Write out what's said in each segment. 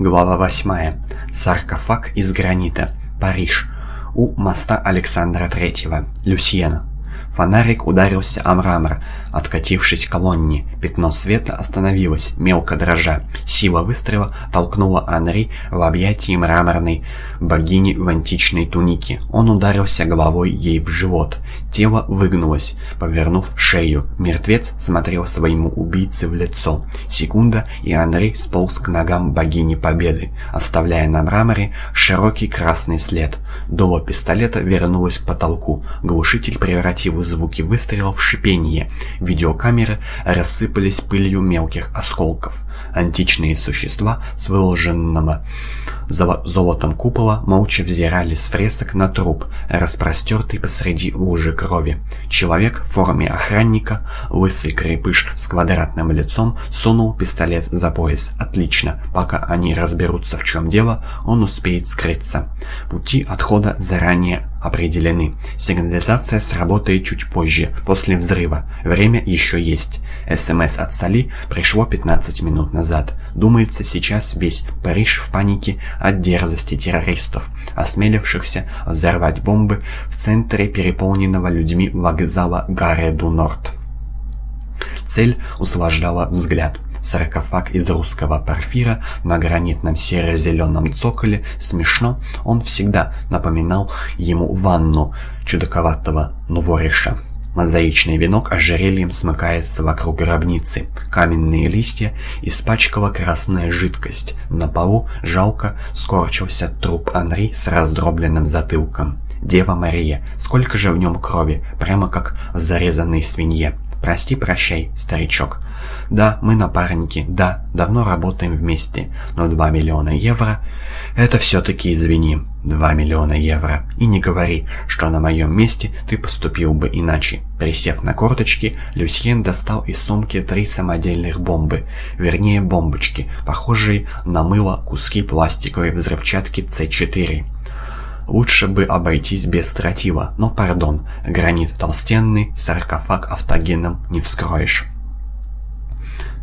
Глава 8. Саркофаг из гранита. Париж. У моста Александра III. Люсьена. Фонарик ударился о мрамор, откатившись к колонне. Пятно света остановилось, мелко дрожа. Сила выстрела толкнула Анри в объятии мраморной богини в античной тунике. Он ударился головой ей в живот. Тело выгнулось, повернув шею. Мертвец смотрел своему убийце в лицо. Секунда, и Анри сполз к ногам богини Победы, оставляя на мраморе широкий красный след. Дуло пистолета вернулось к потолку. Глушитель превратил звуки выстрелов в шипение. Видеокамеры рассыпались пылью мелких осколков. Античные существа с выложенного золотом купола молча взирали с фресок на труп, распростертый посреди лужи крови. Человек в форме охранника, лысый крепыш с квадратным лицом, сунул пистолет за пояс. Отлично, пока они разберутся в чем дело, он успеет скрыться. Пути отхода заранее определены. Сигнализация сработает чуть позже, после взрыва. Время еще есть. СМС от Сали пришло 15 минут назад. Думается, сейчас весь Париж в панике от дерзости террористов, осмелившихся взорвать бомбы в центре переполненного людьми вокзала Гаре-ду-Норд. Цель услаждала взгляд. Саркофаг из русского порфира на гранитном серо-зеленом цоколе смешно, он всегда напоминал ему ванну чудаковатого новориша. Мозаичный венок ожерельем смыкается вокруг гробницы. Каменные листья испачкала красная жидкость. На полу жалко скорчился труп Анри с раздробленным затылком. Дева Мария, сколько же в нем крови, прямо как в зарезанной свинье. Прости, прощай, старичок. Да, мы напарники, да, давно работаем вместе, но 2 миллиона евро — это все-таки извини, 2 миллиона евро. И не говори, что на моем месте ты поступил бы иначе. Присев на корточки, Люсьен достал из сумки три самодельных бомбы, вернее бомбочки, похожие на мыло куски пластиковой взрывчатки С4. Лучше бы обойтись без стратила, но пардон, гранит толстенный, саркофаг автогеном не вскроешь.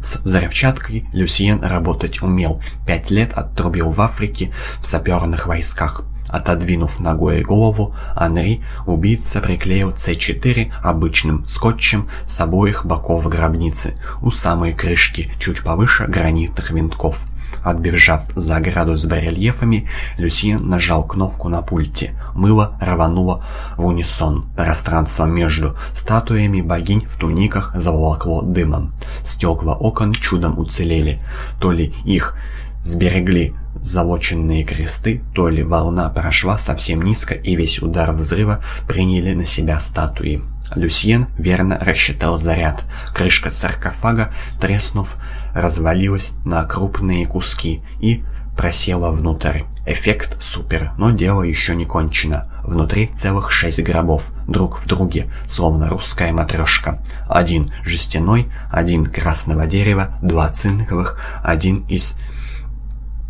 С взрывчаткой Люсьен работать умел, пять лет отрубил в Африке в саперных войсках. Отодвинув ногой голову, Анри, убийца приклеил С4 обычным скотчем с обоих боков гробницы, у самой крышки, чуть повыше гранитных винтков. Отбежав за ограду с барельефами, Люсьен нажал кнопку на пульте. Мыло рвануло в унисон. Пространство между статуями богинь в туниках заволокло дымом. Стекла окон чудом уцелели. То ли их сберегли залоченные кресты, то ли волна прошла совсем низко и весь удар взрыва приняли на себя статуи. Люсьен верно рассчитал заряд. Крышка саркофага, треснув, развалилась на крупные куски и просела внутрь. Эффект супер, но дело еще не кончено. Внутри целых шесть гробов, друг в друге, словно русская матрешка. Один жестяной, один красного дерева, два цинковых, один из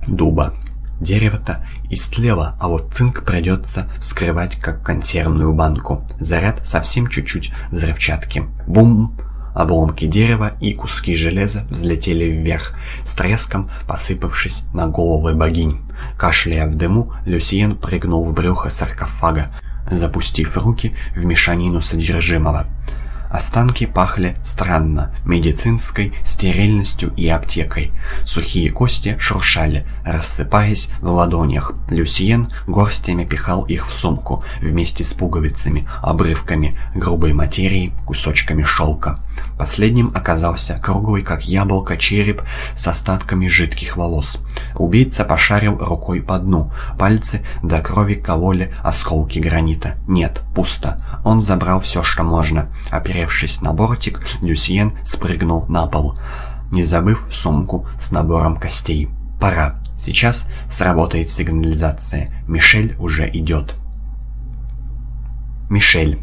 дуба. Дерево-то истлело, а вот цинк придется вскрывать как консервную банку. Заряд совсем чуть-чуть взрывчатки. Бум! Обломки дерева и куски железа взлетели вверх, с треском посыпавшись на головы богинь. Кашляя в дыму, Люсиен прыгнул в брюхо саркофага, запустив руки в мешанину содержимого. Останки пахли странно, медицинской стерильностью и аптекой. Сухие кости шуршали, рассыпаясь в ладонях. Люсиен горстями пихал их в сумку, вместе с пуговицами, обрывками грубой материи, кусочками шелка. Последним оказался круглый, как яблоко, череп с остатками жидких волос. Убийца пошарил рукой по дну. Пальцы до крови кололи осколки гранита. Нет, пусто. Он забрал все, что можно. Оперевшись на бортик, Люсьен спрыгнул на пол, не забыв сумку с набором костей. Пора. Сейчас сработает сигнализация. Мишель уже идет. Мишель.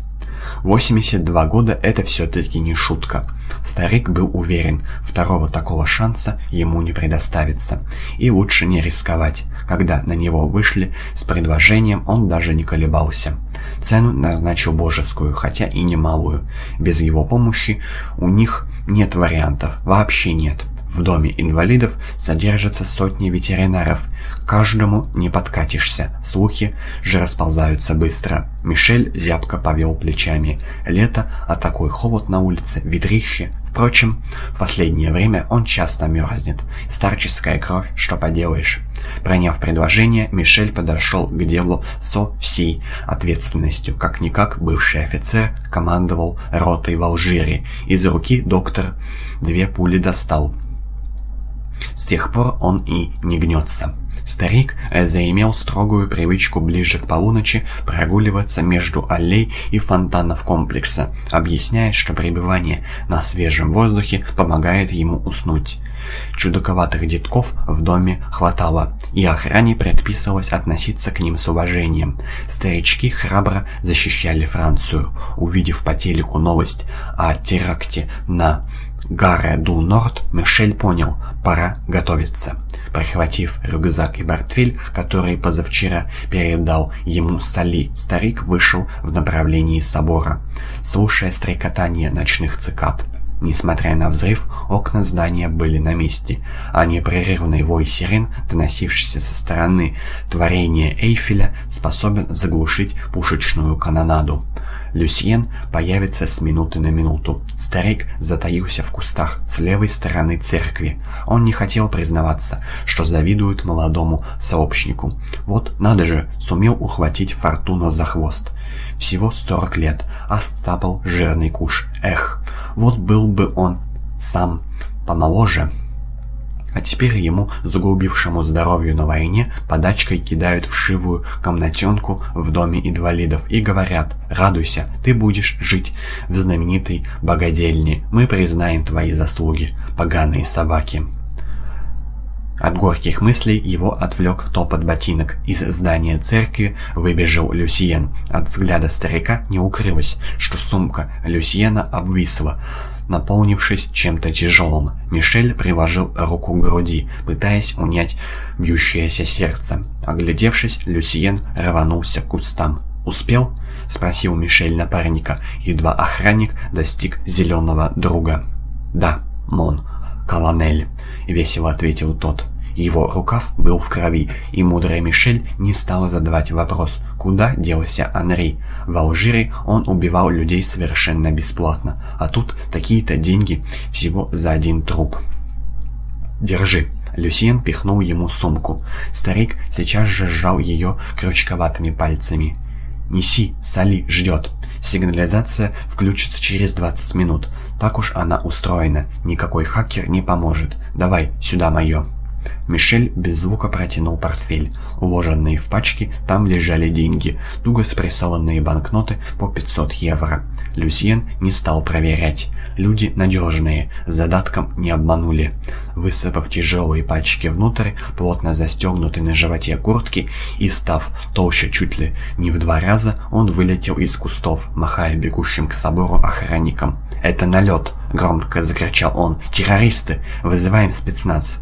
82 года это все-таки не шутка. Старик был уверен, второго такого шанса ему не предоставится. И лучше не рисковать. Когда на него вышли с предложением, он даже не колебался. Цену назначил божескую, хотя и немалую. Без его помощи у них нет вариантов, вообще нет. В доме инвалидов содержатся сотни ветеринаров. Каждому не подкатишься, слухи же расползаются быстро. Мишель зябко повел плечами. Лето, а такой холод на улице, ветрище. Впрочем, в последнее время он часто мерзнет. Старческая кровь, что поделаешь. Проняв предложение, Мишель подошел к делу со всей ответственностью. Как-никак бывший офицер командовал ротой в Алжире. Из руки доктор две пули достал. С тех пор он и не гнется. Старик заимел строгую привычку ближе к полуночи прогуливаться между аллей и фонтанов комплекса, объясняя, что пребывание на свежем воздухе помогает ему уснуть. Чудаковатых детков в доме хватало, и охране предписывалось относиться к ним с уважением. Старички храбро защищали Францию. Увидев по телеку новость о теракте на Гаре ду Норд, Мишель понял, пора готовиться. Прихватив рюкзак и портфель, который позавчера передал ему Сали, старик вышел в направлении собора, слушая стрекотание ночных цикад. Несмотря на взрыв, окна здания были на месте, а непрерывный вой сирен, доносившийся со стороны творения Эйфеля, способен заглушить пушечную канонаду. Люсьен появится с минуты на минуту. Старик затаился в кустах с левой стороны церкви. Он не хотел признаваться, что завидует молодому сообщнику. Вот, надо же, сумел ухватить Фортуну за хвост. Всего 40 лет, а сцапал жирный куш. Эх, вот был бы он сам помоложе. А теперь ему, загубившему здоровью на войне, подачкой кидают вшивую комнатенку в доме инвалидов и говорят «Радуйся, ты будешь жить в знаменитой богадельне, мы признаем твои заслуги, поганые собаки». От горьких мыслей его отвлек топот ботинок. Из здания церкви выбежал Люсиен. От взгляда старика не укрылось, что сумка Люсиена обвисла наполнившись чем-то тяжелым. Мишель приложил руку к груди, пытаясь унять бьющееся сердце. Оглядевшись, Люсиен рванулся к кустам. «Успел?» — спросил Мишель напарника, едва охранник достиг зеленого друга. «Да, Мон, колонель», — весело ответил тот. Его рукав был в крови, и мудрая Мишель не стала задавать вопрос, куда делся Анри. В Алжире он убивал людей совершенно бесплатно, а тут такие-то деньги всего за один труп. «Держи». Люсьен пихнул ему сумку. Старик сейчас же сжал ее крючковатыми пальцами. «Неси, Сали ждет. Сигнализация включится через 20 минут. Так уж она устроена. Никакой хакер не поможет. Давай, сюда мое». Мишель без звука протянул портфель. Уложенные в пачки, там лежали деньги, туго спрессованные банкноты по 500 евро. Люсьен не стал проверять. Люди надежные, с задатком не обманули. Высыпав тяжелые пачки внутрь, плотно застегнутый на животе куртки и став толще чуть ли не в два раза, он вылетел из кустов, махая бегущим к собору охранникам. «Это налет!» — громко закричал он. «Террористы! Вызываем спецназ!»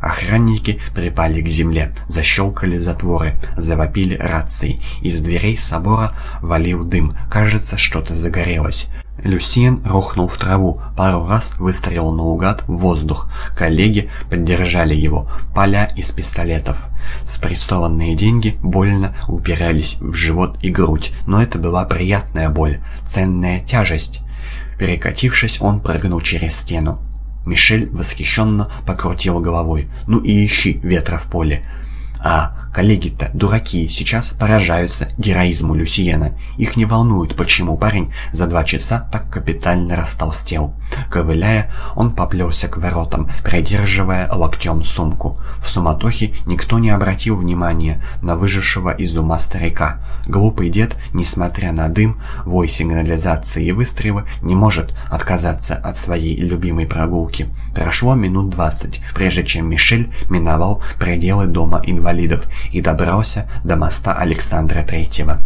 Охранники припали к земле, защелкали затворы, завопили рации. Из дверей собора валил дым, кажется, что-то загорелось. Люсьен рухнул в траву, пару раз выстрелил наугад в воздух. Коллеги поддержали его, поля из пистолетов. Спрессованные деньги больно упирались в живот и грудь, но это была приятная боль, ценная тяжесть. Перекатившись, он прыгнул через стену. Мишель восхищенно покрутил головой. «Ну и ищи ветра в поле. А коллеги-то дураки сейчас поражаются героизму Люсиена. Их не волнует, почему парень за два часа так капитально растолстел. Ковыляя, он поплелся к воротам, придерживая локтем сумку. В суматохе никто не обратил внимания на выжившего из ума старика. Глупый дед, несмотря на дым, вой сигнализации и выстрелы, не может отказаться от своей любимой прогулки. Прошло минут двадцать, прежде чем Мишель миновал пределы дома инвалидов и добрался до моста Александра Третьего.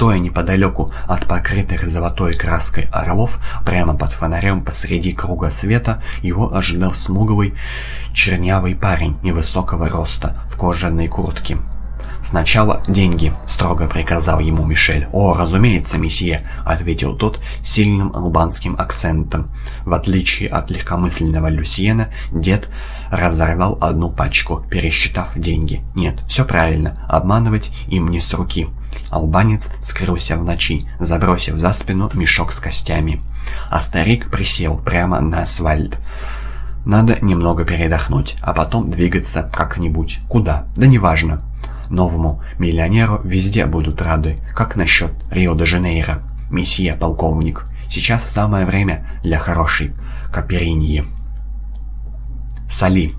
Стоя неподалеку от покрытых золотой краской орлов, прямо под фонарем посреди круга света, его ожидал смуглый, чернявый парень невысокого роста в кожаной куртке. «Сначала деньги», — строго приказал ему Мишель. «О, разумеется, месье», — ответил тот сильным албанским акцентом. В отличие от легкомысленного Люсьена, дед разорвал одну пачку, пересчитав деньги. Нет, все правильно, обманывать им не с руки. Албанец скрылся в ночи, забросив за спину мешок с костями. А старик присел прямо на асфальт. Надо немного передохнуть, а потом двигаться как-нибудь. Куда? Да неважно. Новому миллионеру везде будут рады. Как насчет Рио-де-Жанейро? Месье, полковник. Сейчас самое время для хорошей капериньи. Сали.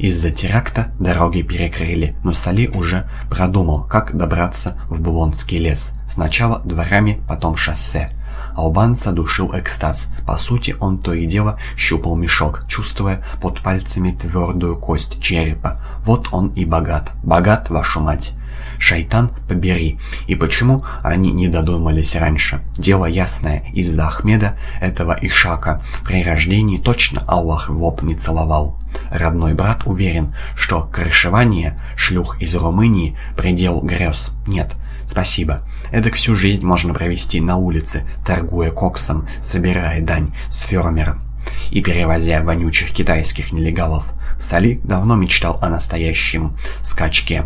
Из-за теракта дороги перекрыли, но Сали уже продумал, как добраться в Булонский лес. Сначала дворами, потом шоссе. Албанца душил экстаз. По сути, он то и дело щупал мешок, чувствуя под пальцами твердую кость черепа. Вот он и богат. Богат, вашу мать. Шайтан побери. И почему они не додумались раньше? Дело ясное, из-за Ахмеда, этого Ишака, при рождении точно Аллах в лоб не целовал. Родной брат уверен, что крышевание шлюх из Румынии – предел грез. Нет, спасибо. Эдак всю жизнь можно провести на улице, торгуя коксом, собирая дань с фермером и перевозя вонючих китайских нелегалов. Сали давно мечтал о настоящем скачке,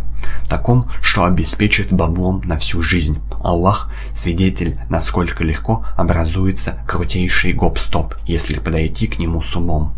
таком, что обеспечит баблом на всю жизнь. Аллах – свидетель, насколько легко образуется крутейший гоп-стоп, если подойти к нему с умом.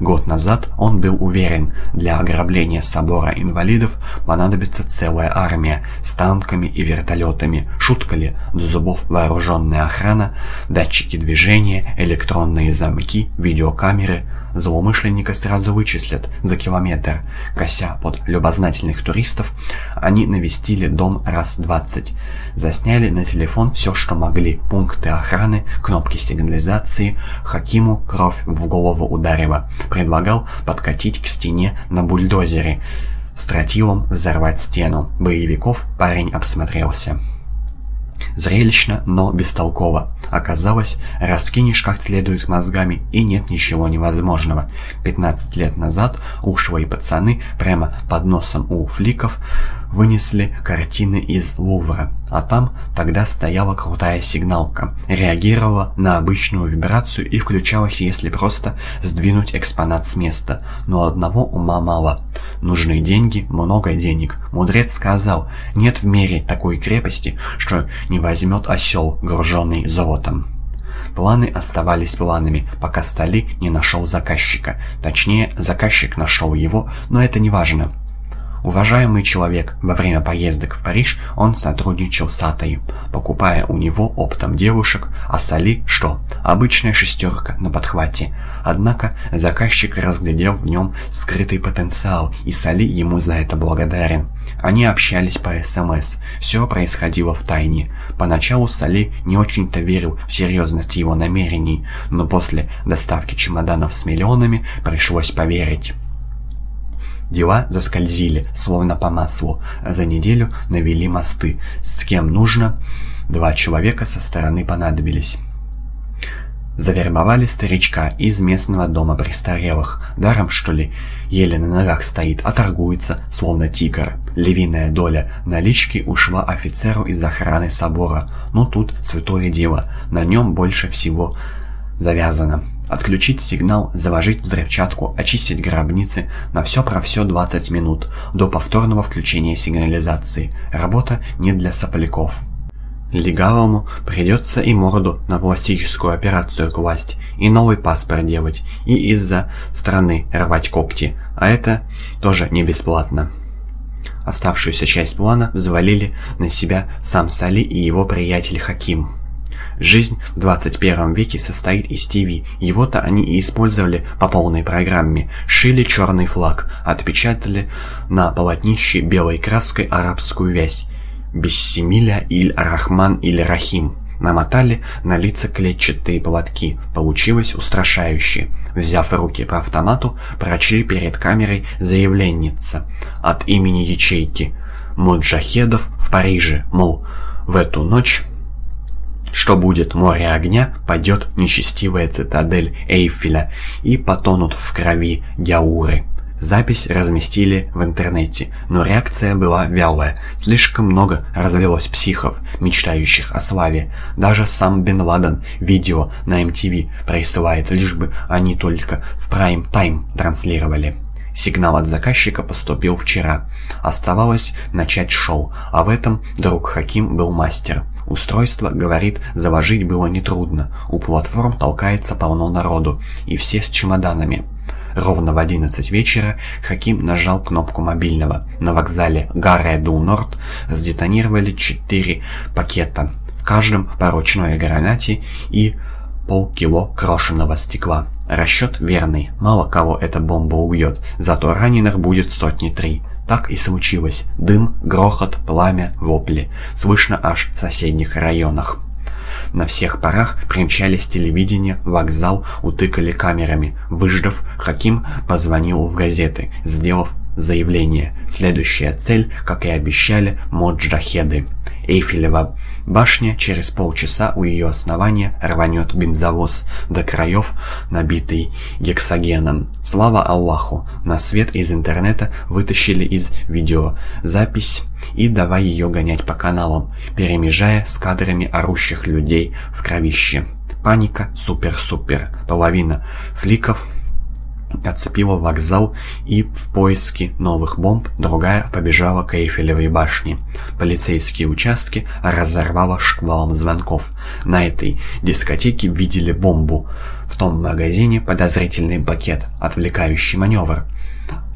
Год назад он был уверен, для ограбления собора инвалидов понадобится целая армия с танками и вертолетами. Шутка ли, до зубов вооруженная охрана, датчики движения, электронные замки, видеокамеры – Злоумышленника сразу вычислят за километр. Кося под любознательных туристов, они навестили дом раз двадцать. Засняли на телефон все, что могли. Пункты охраны, кнопки сигнализации. Хакиму кровь в голову ударила. Предлагал подкатить к стене на бульдозере. С тротилом взорвать стену. Боевиков парень обсмотрелся. Зрелищно, но бестолково. Оказалось, раскинешь как следует мозгами, и нет ничего невозможного. 15 лет назад ушлые пацаны прямо под носом у фликов вынесли картины из Лувра, а там тогда стояла крутая сигналка, реагировала на обычную вибрацию и включалась, если просто сдвинуть экспонат с места. Но одного ума мало. Нужны деньги, много денег. Мудрец сказал, нет в мире такой крепости, что не возьмет осел, груженный золотом. Планы оставались планами, пока Стали не нашел заказчика. Точнее, заказчик нашел его, но это не важно. Уважаемый человек, во время поездок в Париж он сотрудничал с Атой, покупая у него оптом девушек, а Сали что? Обычная шестерка на подхвате. Однако заказчик разглядел в нем скрытый потенциал, и Сали ему за это благодарен. Они общались по СМС, все происходило в тайне. Поначалу Сали не очень-то верил в серьезность его намерений, но после доставки чемоданов с миллионами пришлось поверить. Дела заскользили, словно по маслу. За неделю навели мосты. С кем нужно, два человека со стороны понадобились. Завербовали старичка из местного дома престарелых. Даром, что ли, еле на ногах стоит, а торгуется, словно тигр. Львиная доля налички ушла офицеру из охраны собора. Но тут святое дело, на нем больше всего завязано. Отключить сигнал, заложить взрывчатку, очистить гробницы, на все про все 20 минут, до повторного включения сигнализации. Работа не для сопляков. Легавому придется и морду на пластическую операцию класть, и новый паспорт делать, и из-за страны рвать когти, а это тоже не бесплатно. Оставшуюся часть плана взвалили на себя сам Сали и его приятель Хаким. Жизнь в 21 веке состоит из ТВ. Его-то они и использовали по полной программе. Шили черный флаг, отпечатали на полотнище белой краской арабскую вязь. Бессемиля иль Рахман иль Рахим. Намотали на лица клетчатые поводки. Получилось устрашающе. Взяв руки по автомату, прочли перед камерой заявленница от имени ячейки. Муджахедов в Париже, мол, в эту ночь что будет море огня, падет нечестивая цитадель Эйфеля и потонут в крови Гяуры. Запись разместили в интернете, но реакция была вялая. Слишком много развелось психов, мечтающих о славе. Даже сам Бен Ладен видео на MTV присылает, лишь бы они только в прайм-тайм транслировали. Сигнал от заказчика поступил вчера. Оставалось начать шоу, а в этом друг Хаким был мастер. Устройство, говорит, заложить было нетрудно. У платформ толкается полно народу, и все с чемоданами. Ровно в 11 вечера Хаким нажал кнопку мобильного. На вокзале Гарре ду Норд сдетонировали 4 пакета. В каждом по ручной гранате и полкило крошенного стекла. Расчет верный, мало кого эта бомба убьет, зато раненых будет сотни три. Так и случилось. Дым, грохот, пламя, вопли. Слышно аж в соседних районах. На всех парах примчались телевидение, вокзал, утыкали камерами. Выждав, Хаким позвонил в газеты, сделав заявление. Следующая цель, как и обещали, Моджахеды. Эйфелева башня через полчаса у ее основания рванет бензовоз до краев, набитый гексогеном. Слава Аллаху! На свет из интернета вытащили из видеозапись и давай ее гонять по каналам, перемежая с кадрами орущих людей в кровище. Паника супер-супер. Половина фликов оцепила вокзал и в поиске новых бомб другая побежала к Эйфелевой башне. Полицейские участки разорвало шквалом звонков. На этой дискотеке видели бомбу. В том магазине подозрительный пакет, отвлекающий маневр.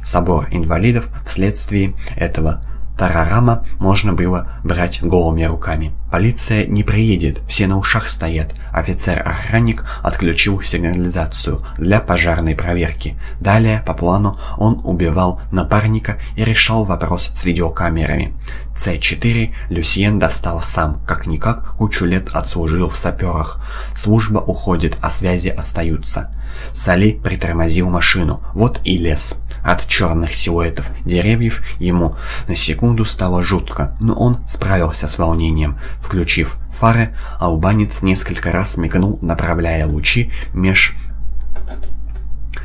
Собор инвалидов вследствие этого Тарарама можно было брать голыми руками. Полиция не приедет, все на ушах стоят. Офицер-охранник отключил сигнализацию для пожарной проверки. Далее, по плану, он убивал напарника и решал вопрос с видеокамерами. С-4 Люсьен достал сам, как-никак кучу лет отслужил в саперах. Служба уходит, а связи остаются. Сали притормозил машину. Вот и лес. От черных силуэтов деревьев ему на секунду стало жутко, но он справился с волнением. Включив фары, албанец несколько раз мигнул, направляя лучи меж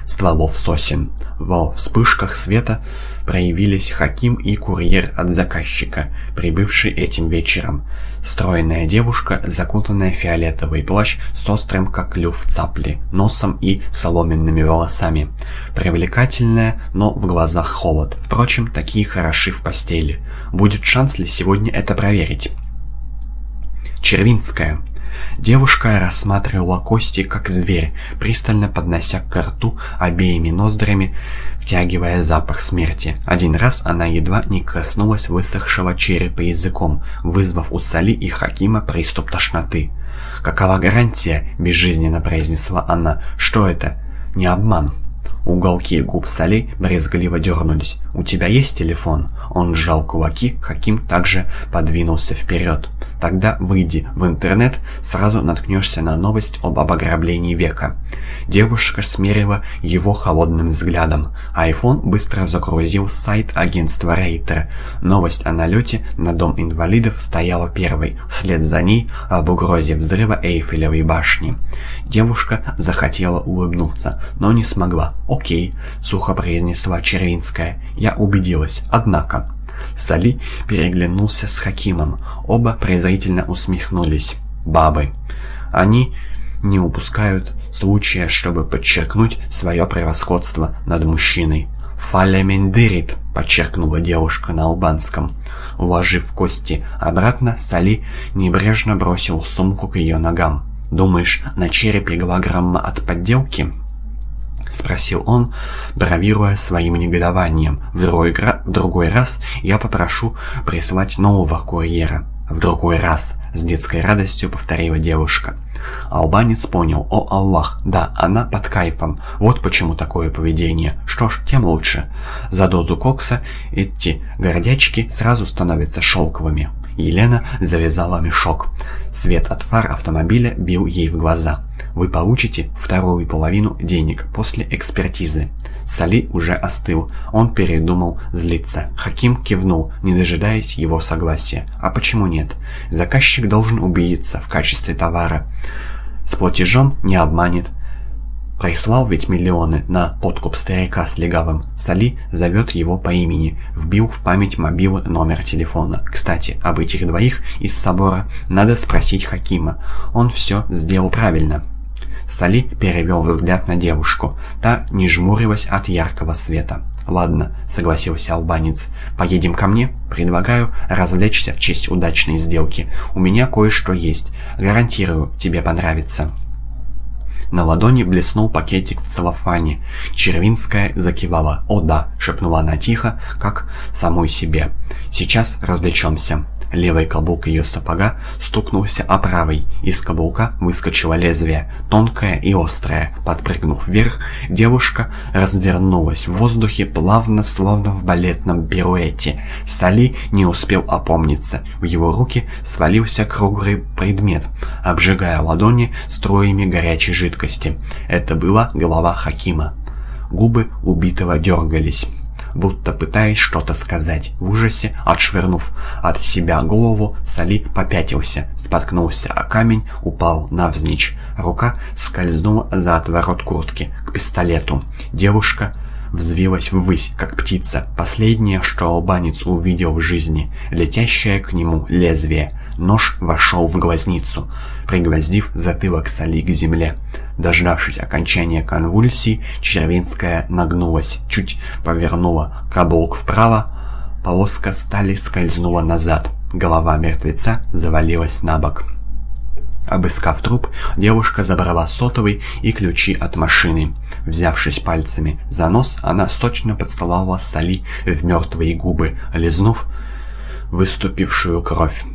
стволов сосен. Во вспышках света проявились Хаким и курьер от заказчика, прибывший этим вечером. Стройная девушка, закутанная в фиолетовый плащ с острым, как клюв цапли, носом и соломенными волосами. Привлекательная, но в глазах холод. Впрочем, такие хороши в постели. Будет шанс ли сегодня это проверить? Червинская. Девушка рассматривала кости как зверь, пристально поднося к рту обеими ноздрями, втягивая запах смерти. Один раз она едва не коснулась высохшего черепа языком, вызвав у Сали и Хакима приступ тошноты. «Какова гарантия?» – безжизненно произнесла она. «Что это? Не обман?» Уголки губ Сали брезгливо дернулись. «У тебя есть телефон?» Он сжал кулаки, Хаким также подвинулся вперед. Тогда выйди в интернет, сразу наткнешься на новость об обограблении века. Девушка смерила его холодным взглядом. Айфон быстро загрузил сайт агентства Рейтер. Новость о налете на дом инвалидов стояла первой, вслед за ней об угрозе взрыва Эйфелевой башни. Девушка захотела улыбнуться, но не смогла. «Окей», — сухо произнесла Червинская. «Я убедилась. Однако...» Сали переглянулся с Хакимом. Оба презрительно усмехнулись. Бабы. Они не упускают случая, чтобы подчеркнуть свое превосходство над мужчиной. «Фалемендерит», — подчеркнула девушка на албанском. Уложив кости обратно, Сали небрежно бросил сумку к ее ногам. «Думаешь, на черепе голограмма от подделки?» — спросил он, бравируя своим негодованием. В другой, в другой раз я попрошу прислать нового курьера. В другой раз, с детской радостью повторила девушка. Албанец понял, о Аллах, да, она под кайфом. Вот почему такое поведение. Что ж, тем лучше. За дозу кокса эти гордячки сразу становятся шелковыми. Елена завязала мешок. Свет от фар автомобиля бил ей в глаза. «Вы получите вторую половину денег после экспертизы». Сали уже остыл. Он передумал злиться. Хаким кивнул, не дожидаясь его согласия. А почему нет? Заказчик должен убедиться в качестве товара. С платежом не обманет. Прислал ведь миллионы на подкуп старика с легавым. Сали зовет его по имени. Вбил в память мобилы номер телефона. Кстати, об этих двоих из собора надо спросить Хакима. Он все сделал правильно. Сали перевел взгляд на девушку. Та не жмурилась от яркого света. «Ладно», — согласился албанец. «Поедем ко мне? Предлагаю развлечься в честь удачной сделки. У меня кое-что есть. Гарантирую, тебе понравится». На ладони блеснул пакетик в целлофане. Червинская закивала. «О да», — шепнула она тихо, как самой себе. «Сейчас развлечемся». Левый каблук ее сапога стукнулся о правый. Из каблука выскочило лезвие, тонкое и острое. Подпрыгнув вверх, девушка развернулась в воздухе плавно, словно в балетном пируэте. Сали не успел опомниться. В его руки свалился круглый предмет, обжигая ладони струями горячей жидкости. Это была голова Хакима. Губы убитого дергались будто пытаясь что-то сказать. В ужасе, отшвырнув от себя голову, Сали попятился, споткнулся о камень, упал навзничь. Рука скользнула за отворот куртки к пистолету. Девушка взвилась ввысь, как птица. Последнее, что албанец увидел в жизни, летящее к нему лезвие. Нож вошел в глазницу, пригвоздив затылок Сали к земле. Дождавшись окончания конвульсий, Червинская нагнулась, чуть повернула каблук вправо, полоска стали скользнула назад. Голова мертвеца завалилась на бок. Обыскав труп, девушка забрала сотовый и ключи от машины. Взявшись пальцами за нос, она сочно поцеловала Сали в мертвые губы, лизнув выступившую кровь.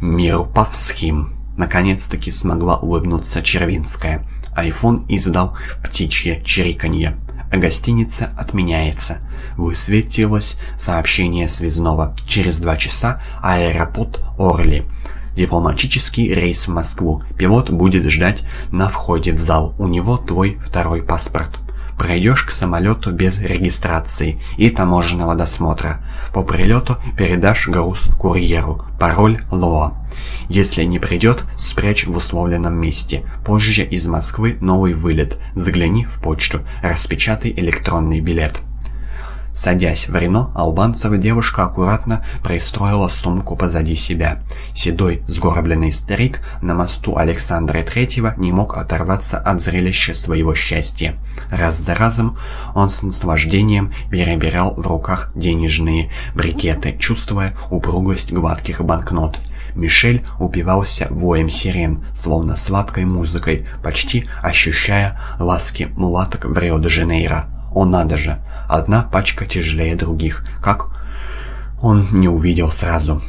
Миру Павсхим. Наконец-таки смогла улыбнуться Червинская. Айфон издал птичье чириканье. Гостиница отменяется. Высветилось сообщение связного. Через два часа аэропорт Орли. Дипломатический рейс в Москву. Пилот будет ждать на входе в зал. У него твой второй паспорт. Пройдешь к самолету без регистрации и таможенного досмотра. По прилету передашь груз курьеру. Пароль ЛОА. Если не придет, спрячь в условленном месте. Позже из Москвы новый вылет. Загляни в почту. Распечатай электронный билет. Садясь в Рено, албанцева девушка аккуратно пристроила сумку позади себя. Седой, сгорбленный старик на мосту Александра Третьего не мог оторваться от зрелища своего счастья. Раз за разом он с наслаждением перебирал в руках денежные брикеты, чувствуя упругость гладких банкнот. Мишель упивался воем сирен, словно сладкой музыкой, почти ощущая ласки мулаток в Рио-де-Жанейро. О, надо же! Одна пачка тяжелее других. Как он не увидел сразу.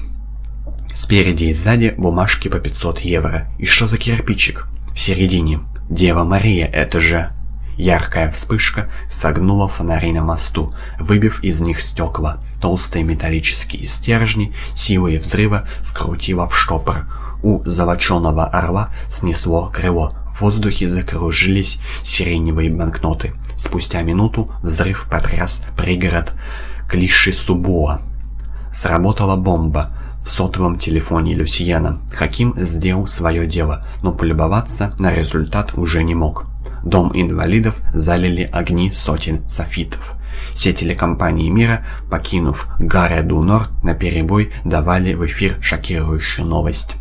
Спереди и сзади бумажки по 500 евро. И что за кирпичик? В середине. Дева Мария, это же... Яркая вспышка согнула фонари на мосту, выбив из них стекла. Толстые металлические стержни силой взрыва скрутила в штопор. У золоченого орла снесло крыло. В воздухе закружились сиреневые банкноты. Спустя минуту взрыв потряс пригород Клиши-Субуа. Сработала бомба в сотовом телефоне Люсьена. Хаким сделал свое дело, но полюбоваться на результат уже не мог. Дом инвалидов залили огни сотен софитов. Все телекомпании мира, покинув Гарре Ду Норд, наперебой давали в эфир шокирующую новость.